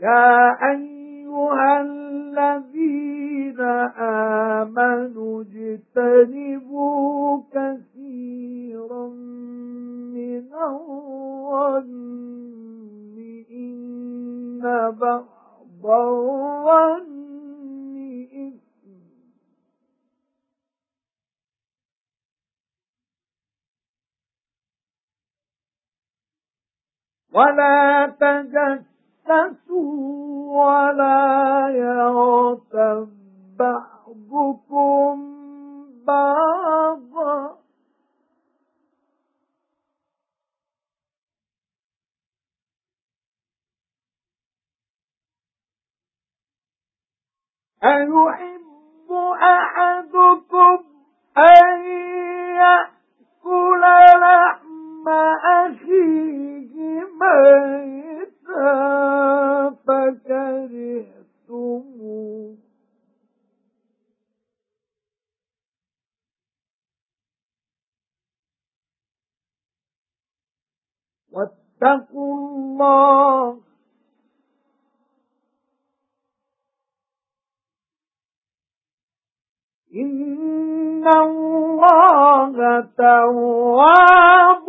يا أيها الذين آمنوا اجتنبوا كثيرا من الظن إن بعض الظن إثم. ولا ولا يغتب بعضكم بعضا. أيحب أحدكم فكرهتموه واتقوا الله. إن الله تواب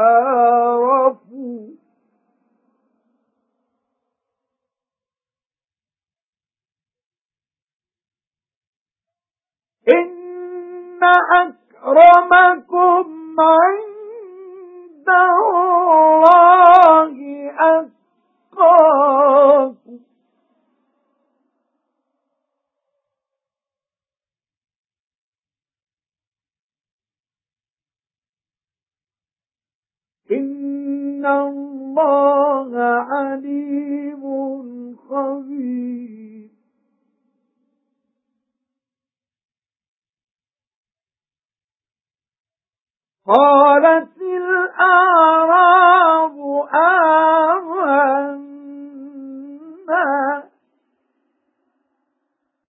إن أكرمكم عند الله أتقاكم إن الله عليم خبير قالت الأعراب